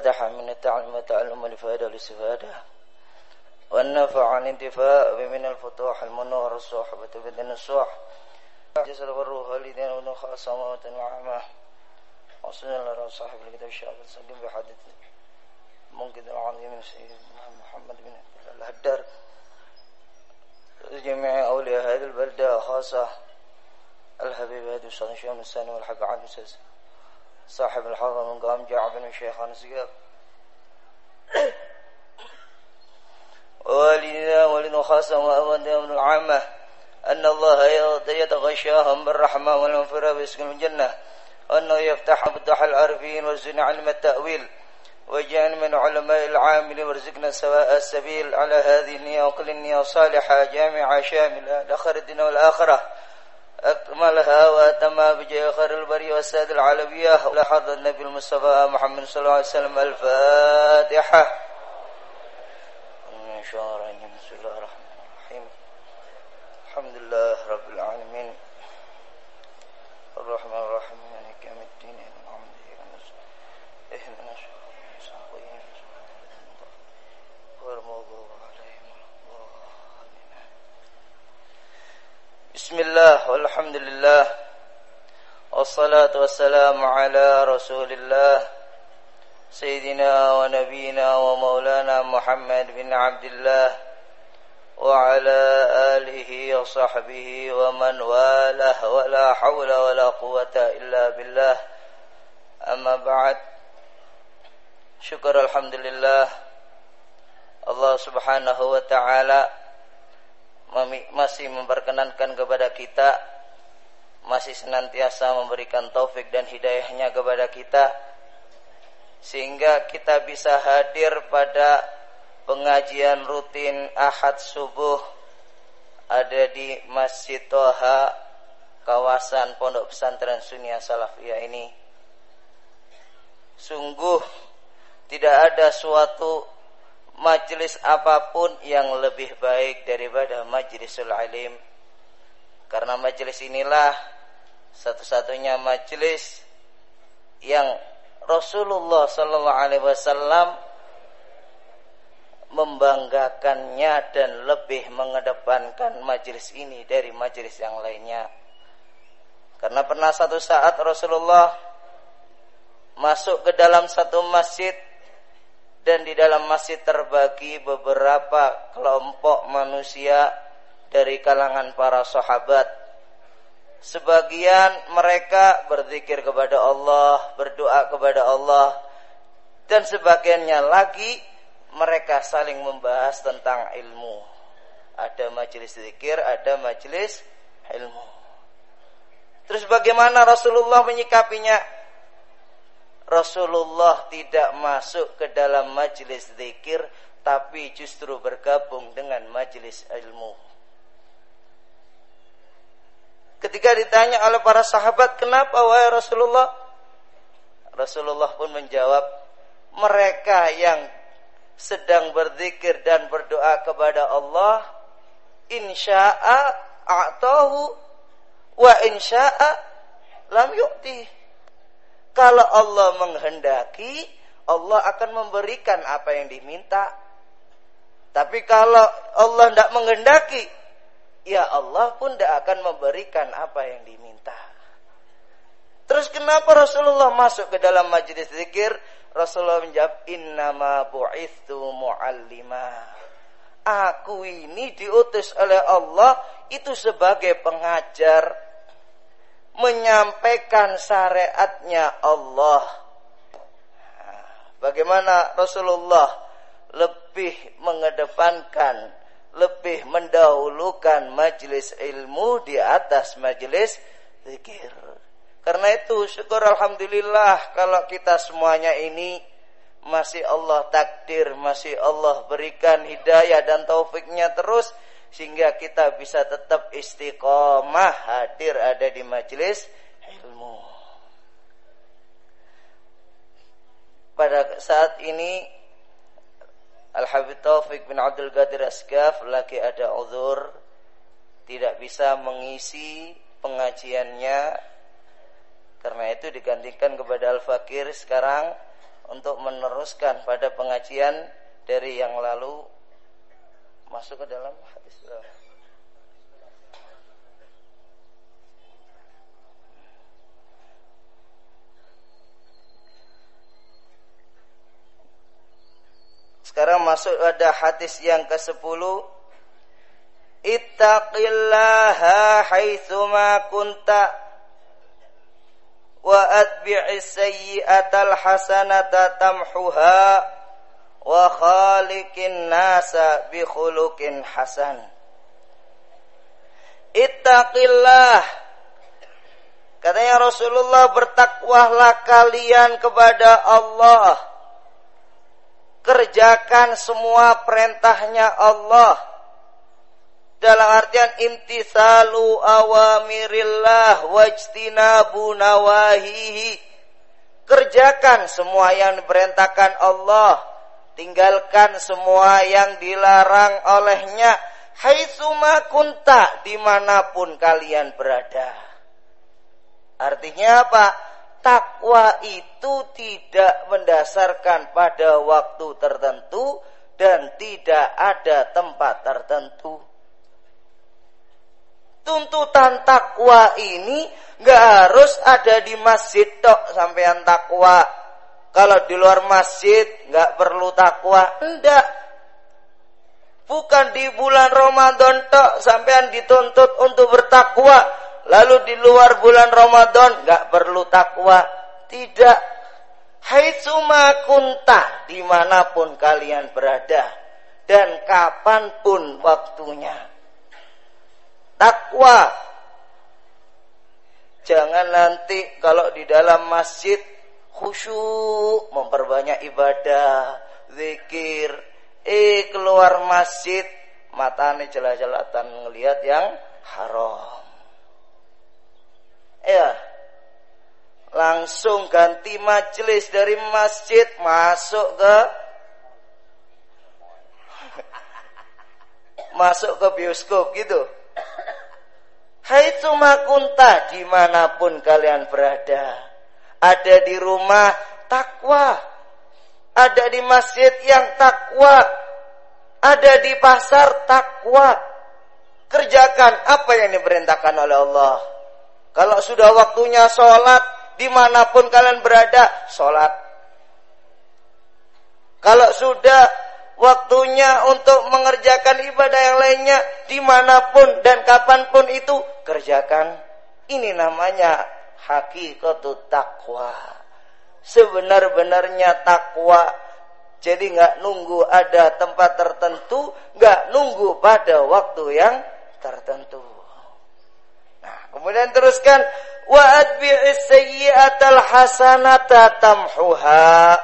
فتح من التعلم والتعلم والإفادة والاستفادة والنفع عن انتفاء من الفتوح المنور الصحبة بدن الصح. جسد والروح والدين ونخاء السماوات العامة وصلى الله صاحب الكتاب الشعب السليم بحدث منقذ العظيم سيدنا محمد بن الهدار. جميع أولياء هذه البلدة خاصة الحبيب هذا الشيخ شيخ الثاني والحق عاد صاحب الحضر من قام جاء بن سقاف والدنا والد خاصة وأبدا من العامة أن الله يتغشاهم بالرحمة والمغفرة ويسكن الجنة. وأنه يفتح فتح العارفين ويرزقنا علم التأويل. وجعل من علماء العامل وارزقنا سواء السبيل على هذه النية وكل النية صالحة جامعة شاملة لآخر الدين والآخرة. أكملها وأتمها بجاه خير البري والساد العالمية ولحظ النبي المصطفى محمد صلى الله عليه وسلم الفاتحة. من شاء بسم الله الرحمن الرحيم. الحمد لله رب العالمين. الرحمن الرحيم. مالك يوم الدين. إهدنا غير بسم الله والحمد لله والصلاة والسلام على رسول الله سيدنا ونبينا ومولانا محمد بن عبد الله وعلى آله وصحبه ومن والاه ولا حول ولا قوة إلا بالله. أما بعد شكر الحمد لله. Subhanahu wa taala masih memperkenankan kepada kita masih senantiasa memberikan taufik dan hidayahnya kepada kita sehingga kita bisa hadir pada pengajian rutin Ahad subuh ada di Masjid Toha kawasan Pondok Pesantren Sunia Salafiyah ini. Sungguh tidak ada suatu majelis apa pun yang lebih baik daripada majlisul alim. Karena majelis inilah satu-satunya majelis yang Rasulullah sallallahu alaihi wasallam membanggakannya dan lebih mengedepankan majelis ini dari majelis yang lainnya. Karena pernah satu saat Rasulullah masuk ke dalam satu masjid dan di dalam masjid terbagi beberapa kelompok manusia dari kalangan para sahabat. Sebagian mereka berzikir kepada Allah, berdoa kepada Allah, dan sebagiannya lagi mereka saling membahas tentang ilmu. Ada majelis zikir, ada majelis ilmu. Terus bagaimana Rasulullah menyikapinya? Rasulullah tidak masuk ke dalam majelis zikir tapi justru bergabung dengan majelis ilmu. Ketika ditanya oleh para sahabat, "Kenapa wahai Rasulullah?" Rasulullah pun menjawab, "Mereka yang sedang berzikir dan berdoa kepada Allah, insya'a a'tahu wa insya'a lam yu'tih." Kalau Allah menghendaki, Allah akan memberikan apa yang diminta. Tapi kalau Allah tidak menghendaki, ya Allah pun tidak akan memberikan apa yang diminta. Terus kenapa Rasulullah masuk ke dalam majlis zikir? Rasulullah menjawab, Innama bu'ithu mu'allima. Aku ini diutus oleh Allah itu sebagai pengajar menyampaikan syariatnya Allah. Bagaimana Rasulullah lebih mengedepankan, lebih mendahulukan majelis ilmu di atas majelis zikir. Karena itu syukur Alhamdulillah kalau kita semuanya ini masih Allah takdir, masih Allah berikan hidayah dan taufiknya terus sehingga kita bisa tetap istiqomah hadir ada di majelis ilmu. Pada saat ini Al-Habib Taufik bin Abdul Qadir Asgaf lagi ada uzur tidak bisa mengisi pengajiannya karena itu digantikan kepada Al-Fakir sekarang untuk meneruskan pada pengajian dari yang lalu masuk ke dalam hadis Sekarang masuk pada hadis yang ke-10. Ittaqillaha haitsuma kunta wa atbi'is sayyi'atal hasanata tamhuha wa khaliqin nasa bi khuluqin hasan. Ittaqillah. Katanya Rasulullah bertakwalah kalian kepada Allah. Kerjakan semua perintahnya Allah. Dalam artian imtisalu awamirillah wajtinabu nawahihi. Kerjakan semua yang diperintahkan Allah tinggalkan semua yang dilarang olehnya haitsuma kunta di mana pun kalian berada artinya apa takwa itu tidak mendasarkan pada waktu tertentu dan tidak ada tempat tertentu. Tuntutan takwa ini nggak harus ada di masjid tok sampean takwa. Kalau di luar masjid nggak perlu takwa, enggak. Bukan di bulan Ramadan tok sampean dituntut untuk bertakwa, Lalu di luar bulan Ramadan nggak perlu takwa. Tidak. Haitsuma kunta di mana pun kalian berada dan kapan pun waktunya. Takwa. Jangan nanti kalau di dalam masjid khusyuk memperbanyak ibadah, zikir, eh keluar masjid matanya jelas-jelasan ngelihat yang haram. Ya langsung ganti majelis dari masjid masuk ke masuk ke bioskop gitu. Hai kunta di mana pun kalian berada ada di rumah takwa ada di masjid yang takwa ada di pasar takwa kerjakan apa yang diperintahkan oleh Allah kalau sudah waktunya sholat, di mana pun kalian berada, sholat. Kalau sudah waktunya untuk mengerjakan ibadah yang lainnya, di mana pun dan kapan pun itu, kerjakan. Ini namanya hakikatut takwa. Sebenar-benarnya takwa. Jadi nggak nunggu ada tempat tertentu, nggak nunggu pada waktu yang tertentu. Kemudian teruskan wa atbi'is sayyi'atal hasanata tamhuha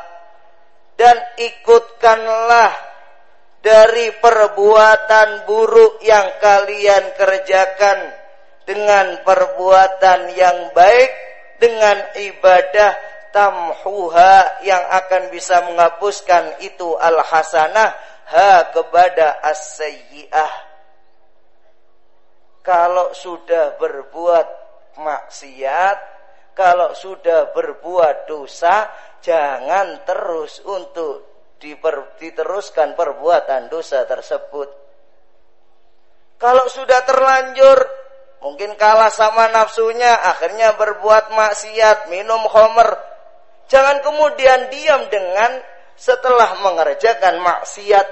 dan ikutkanlah dari perbuatan buruk yang kalian kerjakan dengan perbuatan yang baik dengan ibadah tamhuha yang akan bisa menghapuskan itu al hasanah ha kepada as-sayyi'ah kalau sudah berbuat maksiat, kalau sudah berbuat dosa, jangan terus untuk diper, diteruskan perbuatan dosa tersebut. Kalau sudah terlanjur, mungkin kalah sama nafsunya, akhirnya berbuat maksiat, minum homer. Jangan kemudian diam dengan setelah mengerjakan maksiat.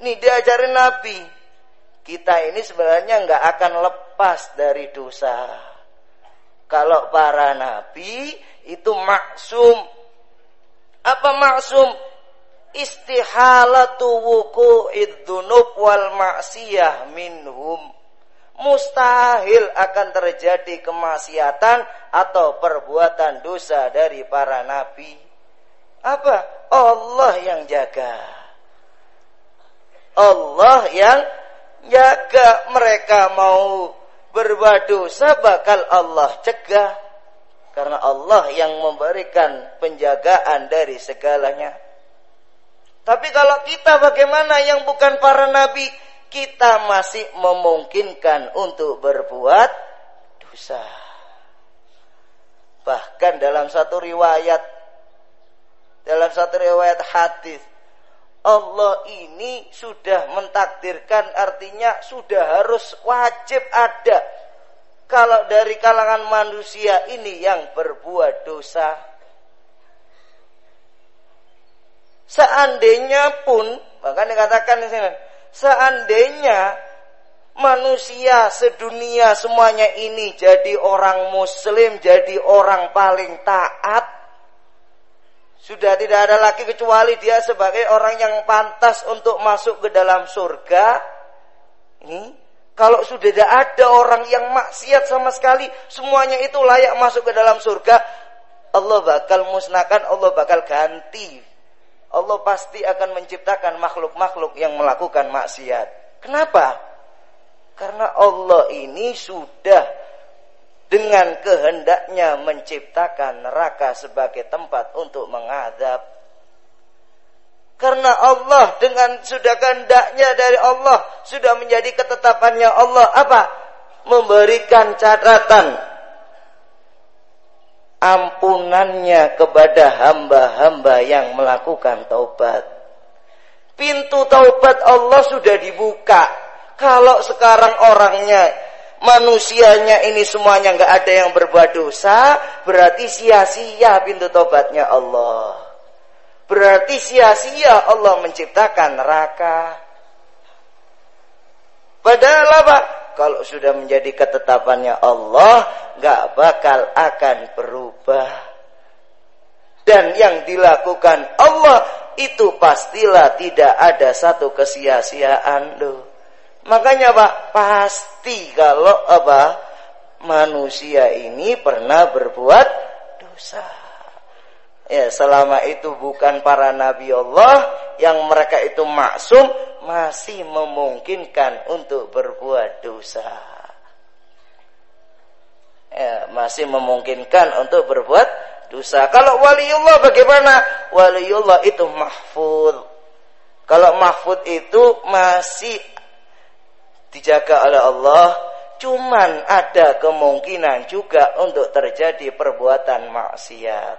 Ini diajarin Nabi, kita ini sebenarnya nggak akan lepas dari dosa. Kalau para nabi itu maksum. Apa maksum? Istihalatu wuku'id dzunub wal maksiyah minhum. Mustahil akan terjadi kemaksiatan atau perbuatan dosa dari para nabi. Apa? Allah yang jaga. Allah yang jaga mereka mau berbuat dosa bakal Allah cegah karena Allah yang memberikan penjagaan dari segalanya. Tapi kalau kita bagaimana yang bukan para nabi, kita masih memungkinkan untuk berbuat dosa. Bahkan dalam satu riwayat dalam satu riwayat hadis Allah ini sudah mentakdirkan artinya sudah harus wajib ada kalau dari kalangan manusia ini yang berbuat dosa seandainya pun bahkan dikatakan di sini seandainya manusia sedunia semuanya ini jadi orang muslim jadi orang paling taat sudah tidak ada lagi kecuali dia sebagai orang yang pantas untuk masuk ke dalam surga. Ini kalau sudah tidak ada orang yang maksiat sama sekali, semuanya itu layak masuk ke dalam surga. Allah bakal musnahkan, Allah bakal ganti. Allah pasti akan menciptakan makhluk-makhluk yang melakukan maksiat. Kenapa? Karena Allah ini sudah dengan kehendaknya menciptakan neraka sebagai tempat untuk mengadab. Karena Allah dengan sudah kehendaknya dari Allah sudah menjadi ketetapannya Allah apa? Memberikan catatan ampunannya kepada hamba-hamba yang melakukan taubat. Pintu taubat Allah sudah dibuka. Kalau sekarang orangnya manusianya ini semuanya nggak ada yang berbuat dosa, berarti sia-sia pintu tobatnya Allah. Berarti sia-sia Allah menciptakan neraka. Padahal apa? Kalau sudah menjadi ketetapannya Allah, nggak bakal akan berubah. Dan yang dilakukan Allah itu pastilah tidak ada satu kesia-siaan loh. Makanya Pak, pasti kalau apa manusia ini pernah berbuat dosa. Ya, selama itu bukan para nabi Allah yang mereka itu maksum masih memungkinkan untuk berbuat dosa. Ya, masih memungkinkan untuk berbuat dosa. Kalau waliullah bagaimana? Waliullah itu mahfud. Kalau mahfud itu masih dijaga oleh Allah cuman ada kemungkinan juga untuk terjadi perbuatan maksiat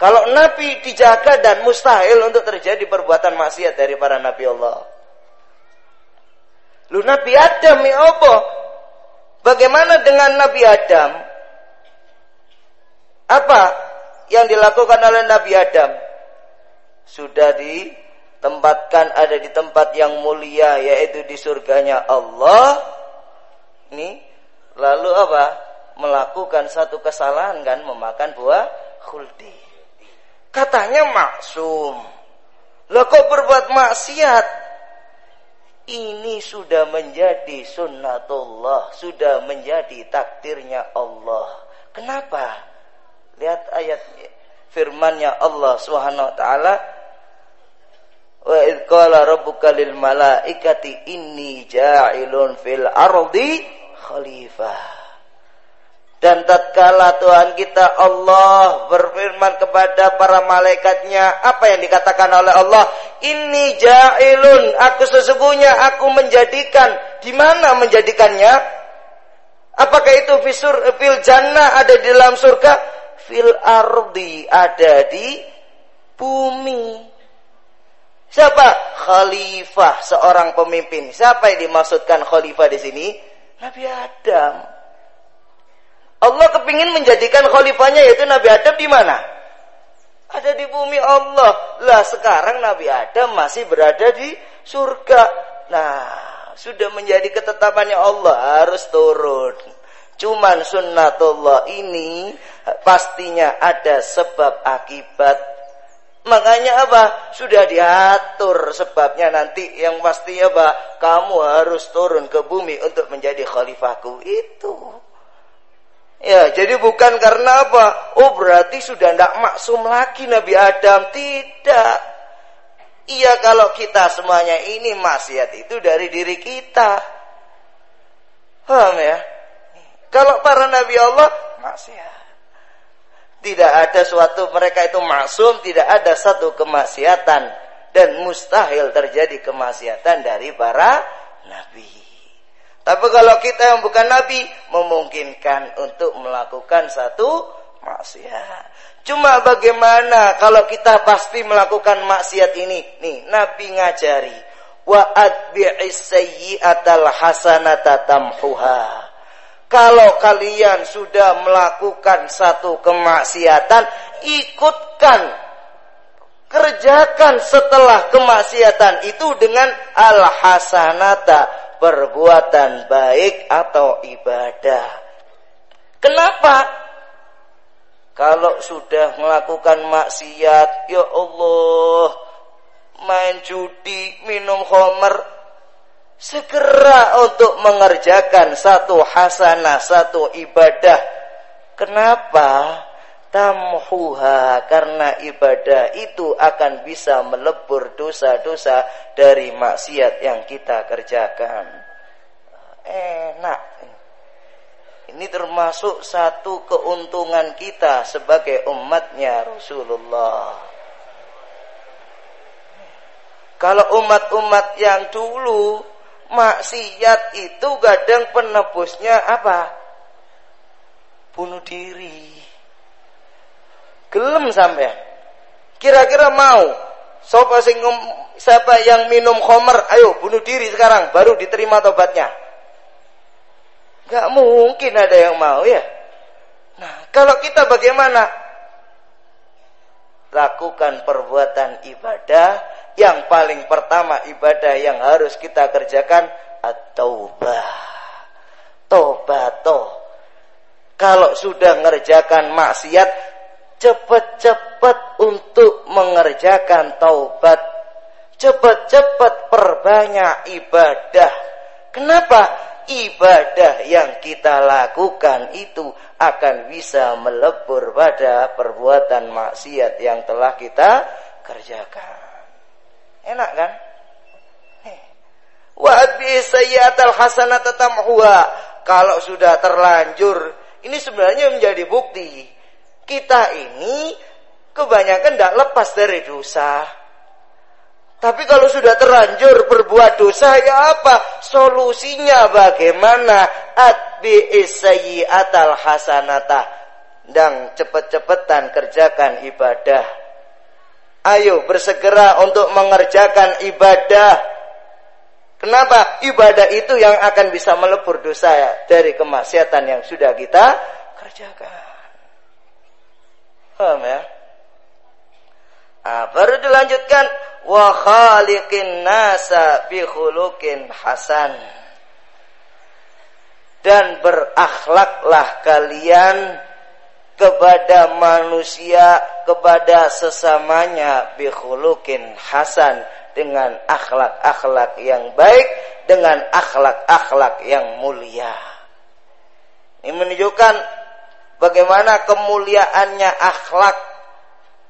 kalau nabi dijaga dan mustahil untuk terjadi perbuatan maksiat dari para nabi Allah lu nabi Adam ya apa bagaimana dengan nabi Adam? Apa yang dilakukan oleh nabi Adam? Sudah di tempatkan ada di tempat yang mulia yaitu di surganya Allah. Ini lalu apa? Melakukan satu kesalahan kan memakan buah khuldi. Katanya maksum. Lo kok berbuat maksiat ini sudah menjadi sunnatullah sudah menjadi takdirnya Allah. Kenapa? Lihat ayat firmannya Allah Subhanahu wa taala. Wa idh qala rabbuka lil malaikati inni ja'ilun fil ardi khalifah. Dan tatkala Tuhan kita Allah berfirman kepada para malaikatnya, apa yang dikatakan oleh Allah? Ini ja'ilun, aku sesungguhnya aku menjadikan. Di mana menjadikannya? Apakah itu fisur fil jannah ada di dalam surga? Fil ardi ada di bumi. Siapa? Khalifah, seorang pemimpin. Siapa yang dimaksudkan khalifah di sini? Nabi Adam. Allah kepingin menjadikan khalifahnya yaitu Nabi Adam di mana? Ada di bumi Allah. Lah sekarang Nabi Adam masih berada di surga. Nah, sudah menjadi ketetapannya Allah harus turun. Cuman sunnatullah ini pastinya ada sebab akibat Makanya apa? Sudah diatur sebabnya nanti yang pasti apa? Kamu harus turun ke bumi untuk menjadi khalifahku itu. Ya, jadi bukan karena apa? Oh, berarti sudah tidak maksum lagi Nabi Adam. Tidak. Iya kalau kita semuanya ini maksiat itu dari diri kita. Paham ya? Kalau para Nabi Allah maksiat. Tidak ada suatu mereka itu maksum, tidak ada satu kemaksiatan dan mustahil terjadi kemaksiatan dari para nabi. Tapi kalau kita yang bukan nabi memungkinkan untuk melakukan satu maksiat. Cuma bagaimana kalau kita pasti melakukan maksiat ini? Nih, Nabi ngajari. Wa hasanata tamhuha. Kalau kalian sudah melakukan satu kemaksiatan, ikutkan kerjakan setelah kemaksiatan itu dengan al hasanata perbuatan baik atau ibadah. Kenapa? Kalau sudah melakukan maksiat, ya Allah, main judi, minum homer, segera untuk mengerjakan satu hasanah, satu ibadah. Kenapa? Tamhuha karena ibadah itu akan bisa melebur dosa-dosa dari maksiat yang kita kerjakan. Enak. Ini termasuk satu keuntungan kita sebagai umatnya Rasulullah. Kalau umat-umat yang dulu maksiat itu kadang penebusnya apa? Bunuh diri. Gelem sampai. Kira-kira mau siapa sing siapa yang minum khamr, ayo bunuh diri sekarang baru diterima tobatnya. Gak mungkin ada yang mau ya. Nah, kalau kita bagaimana? Lakukan perbuatan ibadah yang paling pertama ibadah yang harus kita kerjakan at-taubah. Tobato. Kalau sudah mengerjakan maksiat, cepat-cepat untuk mengerjakan taubat. Cepat-cepat perbanyak ibadah. Kenapa? ibadah yang kita lakukan itu akan bisa melebur pada perbuatan maksiat yang telah kita kerjakan. Enak kan? Wa adbi sayyi'atal hasanata. Kalau sudah terlanjur, ini sebenarnya menjadi bukti kita ini kebanyakan tidak lepas dari dosa. Tapi kalau sudah terlanjur berbuat dosa ya apa? Solusinya bagaimana? Atbi atal hasanata. Dan cepet-cepetan kerjakan ibadah. Ayo bersegera untuk mengerjakan ibadah. Kenapa? Ibadah itu yang akan bisa melebur dosa ya, dari kemaksiatan yang sudah kita kerjakan. Paham ya? Nah, baru dilanjutkan wa khaliqin nasa bi khuluqin hasan dan berakhlaklah kalian kepada manusia kepada sesamanya bi khuluqin hasan dengan akhlak-akhlak yang baik dengan akhlak-akhlak yang mulia ini menunjukkan bagaimana kemuliaannya akhlak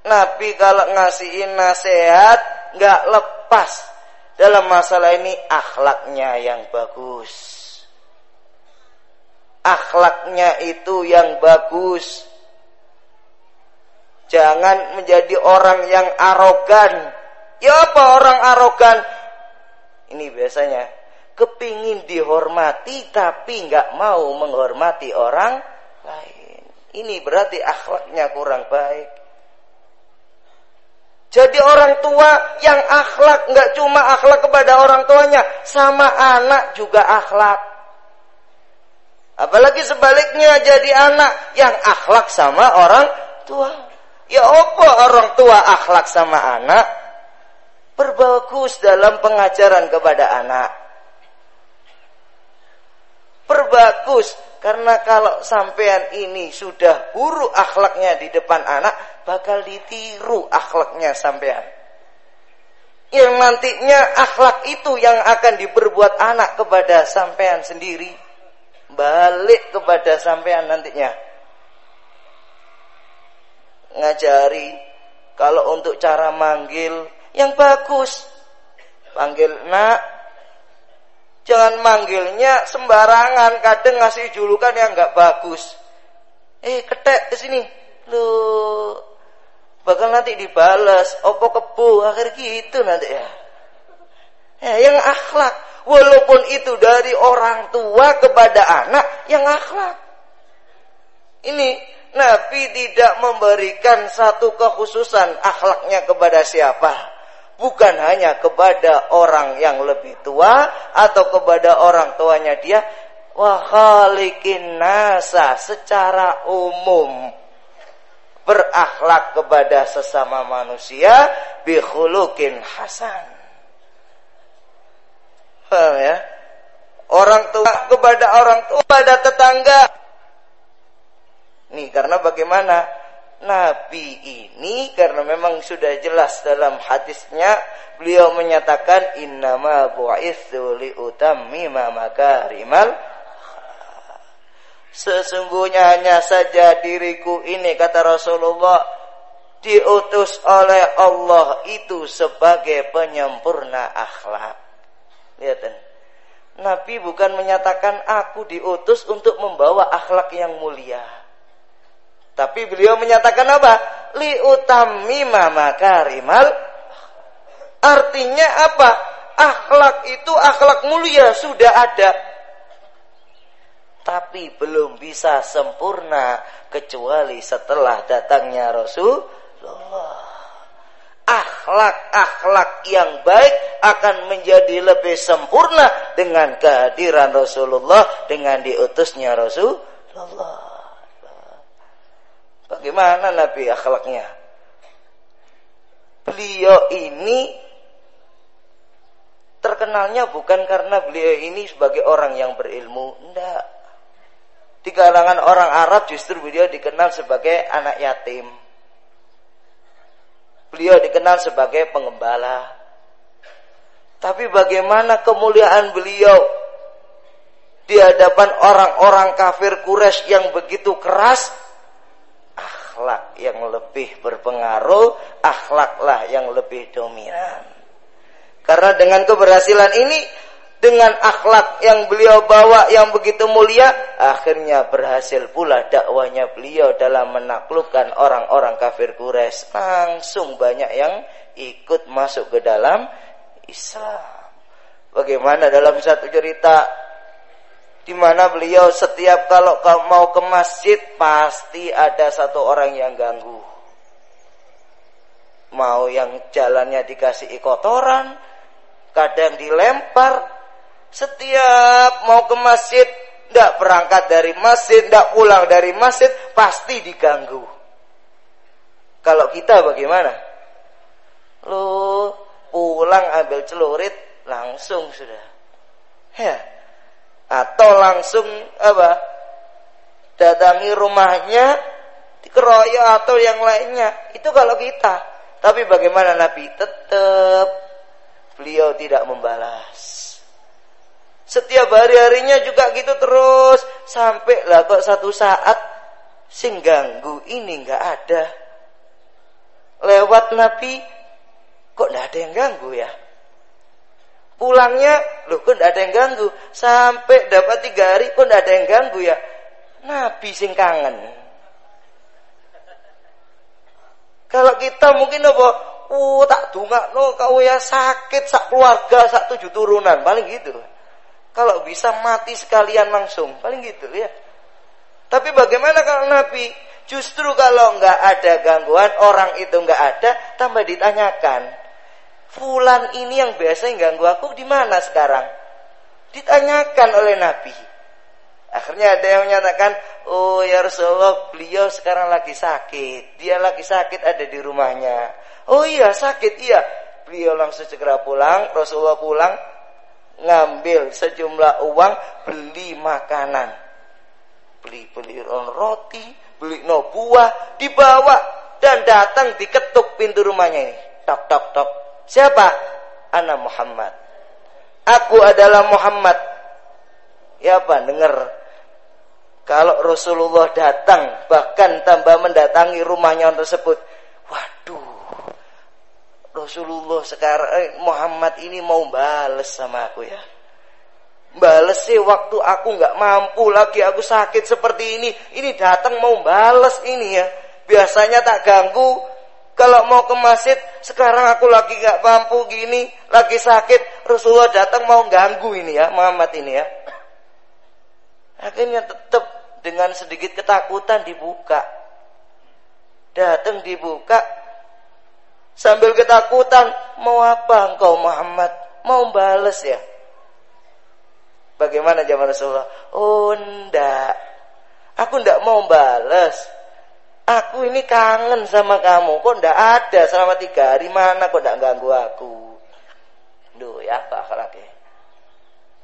Nabi kalau ngasihin nasihat nggak lepas dalam masalah ini akhlaknya yang bagus. Akhlaknya itu yang bagus. Jangan menjadi orang yang arogan. Ya apa orang arogan? Ini biasanya kepingin dihormati tapi nggak mau menghormati orang lain. Ini berarti akhlaknya kurang baik. Jadi orang tua yang akhlak nggak cuma akhlak kepada orang tuanya, sama anak juga akhlak. Apalagi sebaliknya jadi anak yang akhlak sama orang tua. Ya apa orang tua akhlak sama anak? Perbagus dalam pengajaran kepada anak. Perbagus karena kalau sampean ini sudah buruk akhlaknya di depan anak, bakal ditiru akhlaknya sampean. Yang nantinya akhlak itu yang akan diperbuat anak kepada sampean sendiri. Balik kepada sampean nantinya. Ngajari kalau untuk cara manggil yang bagus. Panggil nak, Jangan manggilnya sembarangan, kadang ngasih julukan yang nggak bagus. Eh, ketek ke sini. Lu bakal nanti dibalas, opo kebu, akhir gitu nanti ya. Ya, yang akhlak. Walaupun itu dari orang tua kepada anak, yang akhlak. Ini Nabi tidak memberikan satu kekhususan akhlaknya kepada siapa. Bukan hanya kepada orang yang lebih tua atau kepada orang tuanya dia. Wahalikin nasa secara umum berakhlak kepada sesama manusia bihulukin hasan. Paham ya? Orang tua kepada orang tua pada tetangga. Nih karena bagaimana? Nabi ini karena memang sudah jelas dalam hadisnya beliau menyatakan innama bu'itsu li utammima makarimal Sesungguhnya hanya saja diriku ini kata Rasulullah diutus oleh Allah itu sebagai penyempurna akhlak. Lihat Nabi bukan menyatakan aku diutus untuk membawa akhlak yang mulia. Tapi beliau menyatakan apa? Li utamima makarimal. Artinya apa? Akhlak itu akhlak mulia sudah ada. Tapi belum bisa sempurna kecuali setelah datangnya Rasulullah akhlak-akhlak yang baik akan menjadi lebih sempurna dengan kehadiran Rasulullah dengan diutusnya Rasulullah. Bagaimana Nabi akhlaknya? Beliau ini terkenalnya bukan karena beliau ini sebagai orang yang berilmu, enggak. Di kalangan orang Arab justru beliau dikenal sebagai anak yatim. Beliau dikenal sebagai pengembala. Tapi bagaimana kemuliaan beliau di hadapan orang-orang kafir Quraisy yang begitu keras? Akhlak yang lebih berpengaruh, akhlaklah yang lebih dominan. Karena dengan keberhasilan ini dengan akhlak yang beliau bawa yang begitu mulia, akhirnya berhasil pula dakwanya beliau dalam menaklukkan orang-orang kafir Quraisy. Langsung banyak yang ikut masuk ke dalam Islam. Bagaimana dalam satu cerita di mana beliau setiap kalau mau ke masjid pasti ada satu orang yang ganggu. Mau yang jalannya dikasih kotoran, kadang dilempar, setiap mau ke masjid, tidak berangkat dari masjid, tidak pulang dari masjid, pasti diganggu. Kalau kita bagaimana? Lu pulang ambil celurit, langsung sudah. Ya. Atau langsung apa? Datangi rumahnya, dikeroyok atau yang lainnya. Itu kalau kita. Tapi bagaimana Nabi? Tetap beliau tidak membalas. Setiap hari-harinya juga gitu terus. Sampai lah kok satu saat sing ganggu ini nggak ada. Lewat Nabi kok nggak ada yang ganggu ya. Pulangnya loh kok ada yang ganggu. Sampai dapat tiga hari kok ada yang ganggu ya. Nabi sing kangen. Kalau kita mungkin apa? Oh tak dunga no kau ya sakit sak keluarga sak tujuh turunan paling gitu. Kalau bisa mati sekalian langsung. Paling gitu ya. Tapi bagaimana kalau Nabi? Justru kalau nggak ada gangguan, orang itu nggak ada, tambah ditanyakan. Fulan ini yang biasa yang ganggu aku di mana sekarang? Ditanyakan oleh Nabi. Akhirnya ada yang menyatakan, oh ya Rasulullah, beliau sekarang lagi sakit. Dia lagi sakit ada di rumahnya. Oh iya sakit, iya. Beliau langsung segera pulang, Rasulullah pulang, ngambil sejumlah uang beli makanan. Beli beli roti, beli no buah, dibawa dan datang diketuk pintu rumahnya ini. Tok tok tok. Siapa? Ana Muhammad. Aku adalah Muhammad. Ya apa? Dengar. Kalau Rasulullah datang bahkan tambah mendatangi rumahnya tersebut. Waduh, Rasulullah sekarang eh, Muhammad ini mau bales sama aku ya. Bales sih waktu aku nggak mampu lagi aku sakit seperti ini. Ini datang mau bales ini ya. Biasanya tak ganggu. Kalau mau ke masjid, sekarang aku lagi nggak mampu gini, lagi sakit. Rasulullah datang mau ganggu ini ya, Muhammad ini ya. Akhirnya tetap dengan sedikit ketakutan dibuka Datang dibuka sambil ketakutan, mau apa engkau Muhammad? Mau bales ya? Bagaimana zaman Rasulullah? Oh, ndak. Aku ndak mau bales. Aku ini kangen sama kamu. Kok ndak ada selama tiga hari? Mana kok ndak ganggu aku? Duh, ya apa akhlaknya?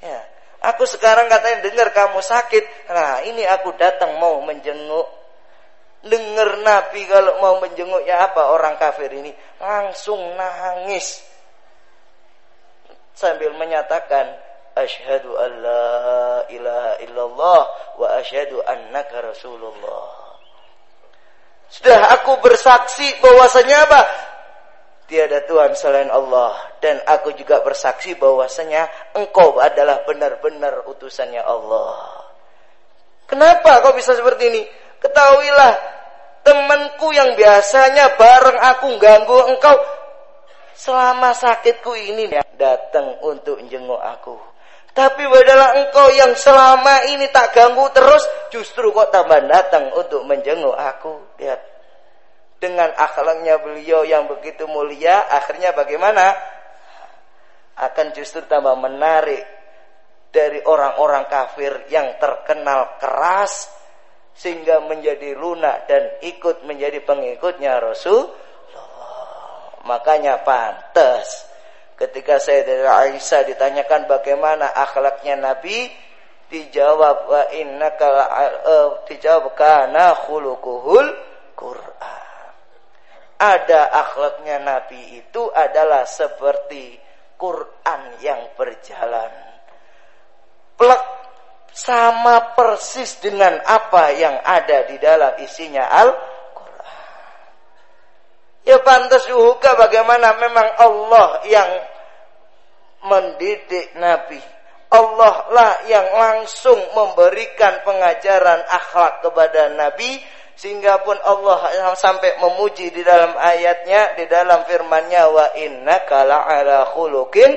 Ya, aku sekarang katanya dengar kamu sakit. Nah, ini aku datang mau menjenguk dengar Nabi kalau mau menjenguk ya apa orang kafir ini langsung nangis sambil menyatakan asyhadu alla ilaha illallah wa asyhadu annaka rasulullah sudah aku bersaksi bahwasanya apa? Tiada Tuhan selain Allah. Dan aku juga bersaksi bahwasanya engkau adalah benar-benar utusannya Allah. Kenapa kau bisa seperti ini? Ketahuilah temanku yang biasanya bareng aku ganggu engkau. Selama sakitku ini datang untuk jenguk aku. Tapi adalah engkau yang selama ini tak ganggu terus justru kok tambah datang untuk menjenguk aku. Lihat. Dengan akhlaknya beliau yang begitu mulia akhirnya bagaimana? Akan justru tambah menarik dari orang-orang kafir yang terkenal keras sehingga menjadi lunak dan ikut menjadi pengikutnya Rasul. Makanya pantas ketika saya dari Aisyah ditanyakan bagaimana akhlaknya Nabi, dijawab wa innaka uh, dijawab kana khuluquhul Quran. Ada akhlaknya Nabi itu adalah seperti Quran yang berjalan. Plek sama persis dengan apa yang ada di dalam isinya Al-Quran. Ya pantas juga bagaimana memang Allah yang mendidik Nabi. Allah lah yang langsung memberikan pengajaran akhlak kepada Nabi sehingga pun Allah sampai memuji di dalam ayatnya di dalam firman-Nya wa innaka la'ala khuluqin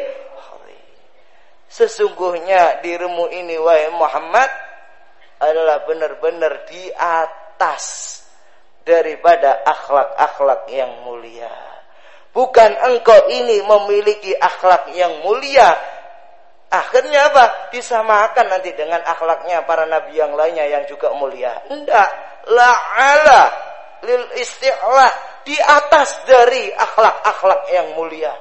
Sesungguhnya dirimu ini wahai Muhammad adalah benar-benar di atas daripada akhlak-akhlak yang mulia. Bukan engkau ini memiliki akhlak yang mulia. Akhirnya apa? Disamakan nanti dengan akhlaknya para nabi yang lainnya yang juga mulia. Tidak. La'ala lil isti'la. Di atas dari akhlak-akhlak yang mulia.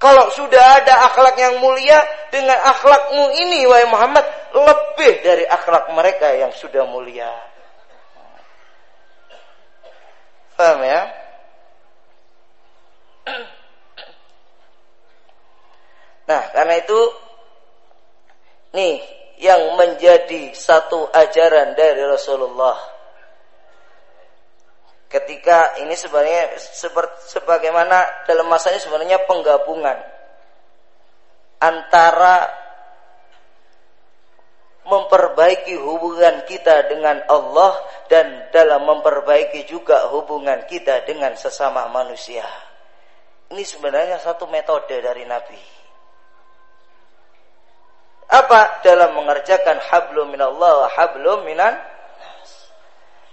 Kalau sudah ada akhlak yang mulia dengan akhlakmu ini wahai Muhammad lebih dari akhlak mereka yang sudah mulia. Paham ya? Nah, karena itu nih yang menjadi satu ajaran dari Rasulullah ketika ini sebenarnya sebagaimana dalam masanya sebenarnya penggabungan antara memperbaiki hubungan kita dengan Allah dan dalam memperbaiki juga hubungan kita dengan sesama manusia. Ini sebenarnya satu metode dari Nabi. Apa? Dalam mengerjakan hablum minallah wa hablum minan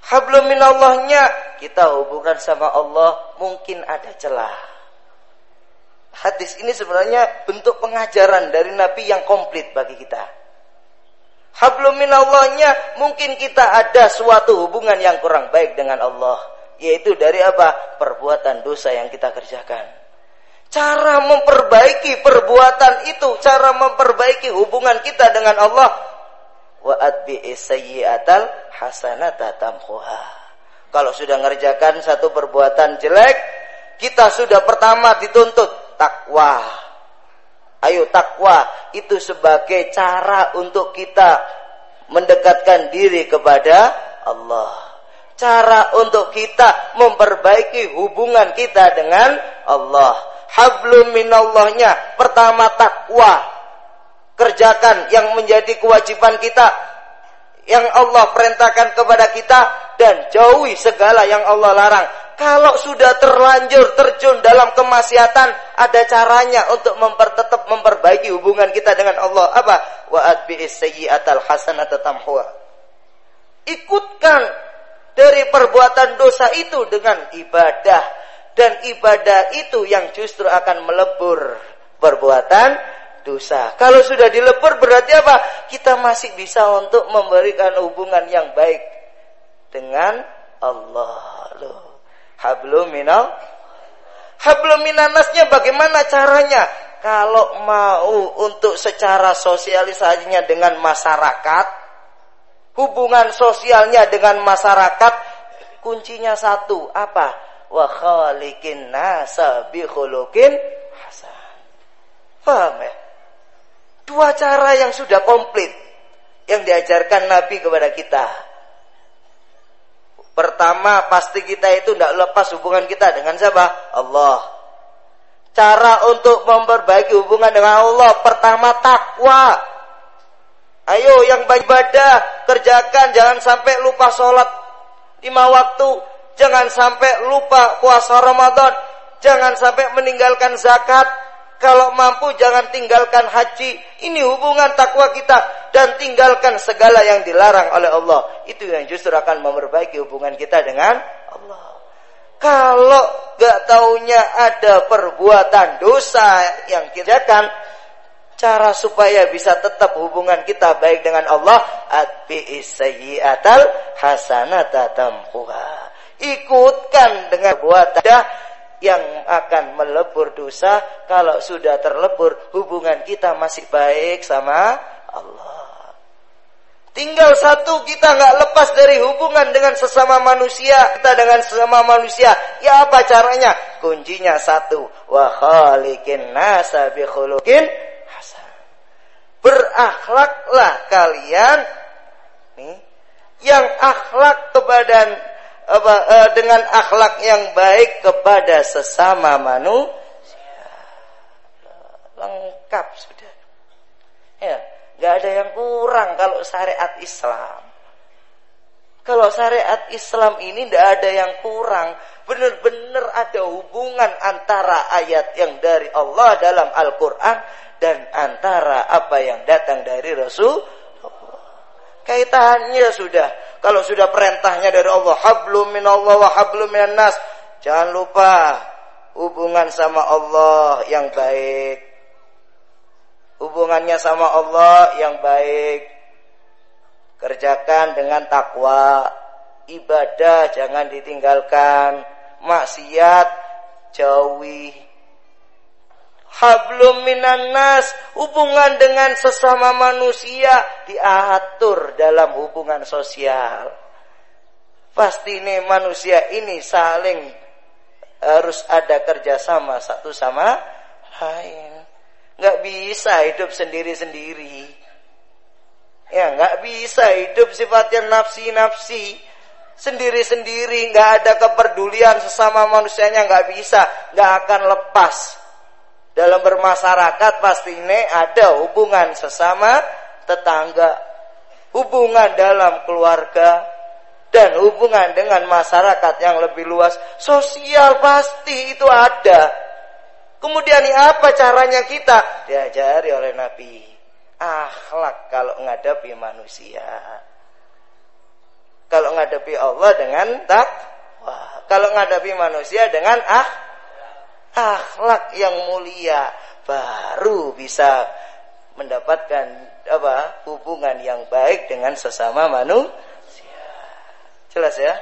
Hablum minallahnya kita hubungan sama Allah mungkin ada celah. Hadis ini sebenarnya bentuk pengajaran dari Nabi yang komplit bagi kita. Hablum minallahnya mungkin kita ada suatu hubungan yang kurang baik dengan Allah. Yaitu dari apa? Perbuatan dosa yang kita kerjakan. Cara memperbaiki perbuatan itu, cara memperbaiki hubungan kita dengan Allah wa atbi'i sayyi'atal hasanata. Kalau sudah ngerjakan satu perbuatan jelek, kita sudah pertama dituntut takwa. Ayo takwa itu sebagai cara untuk kita mendekatkan diri kepada Allah. Cara untuk kita memperbaiki hubungan kita dengan Allah. Hablum minallahnya pertama takwa kerjakan yang menjadi kewajiban kita yang Allah perintahkan kepada kita dan jauhi segala yang Allah larang. Kalau sudah terlanjur terjun dalam kemaksiatan, ada caranya untuk mempertetap memperbaiki hubungan kita dengan Allah. Apa? Wa tamhuha. Ikutkan dari perbuatan dosa itu dengan ibadah dan ibadah itu yang justru akan melebur perbuatan dosa. Kalau sudah dilebur berarti apa? Kita masih bisa untuk memberikan hubungan yang baik dengan Allah. Loh. Hablum minal Hablum minanasnya bagaimana caranya? Kalau mau untuk secara sosialisasinya dengan masyarakat, hubungan sosialnya dengan masyarakat kuncinya satu apa wa khaliqin nasa bi khuluqin hasan. Paham ya? Dua cara yang sudah komplit yang diajarkan Nabi kepada kita. Pertama pasti kita itu tidak lepas hubungan kita dengan siapa? Allah. Cara untuk memperbaiki hubungan dengan Allah pertama takwa. Ayo yang ibadah kerjakan jangan sampai lupa sholat. Lima waktu, jangan sampai lupa puasa Ramadan, jangan sampai meninggalkan zakat. Kalau mampu jangan tinggalkan haji. Ini hubungan takwa kita dan tinggalkan segala yang dilarang oleh Allah. Itu yang justru akan memperbaiki hubungan kita dengan Allah. Kalau gak taunya ada perbuatan dosa yang kita kerjakan, cara supaya bisa tetap hubungan kita baik dengan Allah atbi'is sayyi'atal hasanata tampuha ikutkan dengan buat yang akan melebur dosa. Kalau sudah terlebur hubungan kita masih baik sama Allah. Tinggal satu kita nggak lepas dari hubungan dengan sesama manusia. Kita dengan sesama manusia. Ya apa caranya? Kuncinya satu. Wa khaliqin nasa khuluqin berakhlaklah kalian. Nih. Yang akhlak kepada apa, eh, dengan akhlak yang baik kepada sesama manusia. Lengkap sudah. Ya nggak ada yang kurang kalau syariat Islam. Kalau syariat Islam ini tidak ada yang kurang benar-benar ada hubungan antara ayat yang dari Allah dalam Al-Quran dan antara apa yang datang dari Rasul. Kaitannya sudah kalau sudah perintahnya dari Allah hablum minallah wa hablum nas. Jangan lupa hubungan sama Allah yang baik. Hubungannya sama Allah yang baik. Kerjakan dengan takwa. Ibadah jangan ditinggalkan. Maksiat jauhi hablum minan nas, hubungan dengan sesama manusia diatur dalam hubungan sosial. Pasti ini manusia ini saling harus ada kerjasama satu sama lain. Nggak bisa hidup sendiri-sendiri. Ya, nggak bisa hidup sifatnya nafsi-nafsi sendiri-sendiri, nggak ada kepedulian sesama manusianya, nggak bisa, nggak akan lepas dalam bermasyarakat pasti ini ada hubungan sesama tetangga, hubungan dalam keluarga, dan hubungan dengan masyarakat yang lebih luas. Sosial pasti itu ada. Kemudian apa caranya kita? Diajari oleh Nabi. Akhlak kalau menghadapi manusia. Kalau menghadapi Allah dengan takwa. Kalau menghadapi manusia dengan ah akhlak yang mulia baru bisa mendapatkan apa hubungan yang baik dengan sesama manusia. Jelas ya?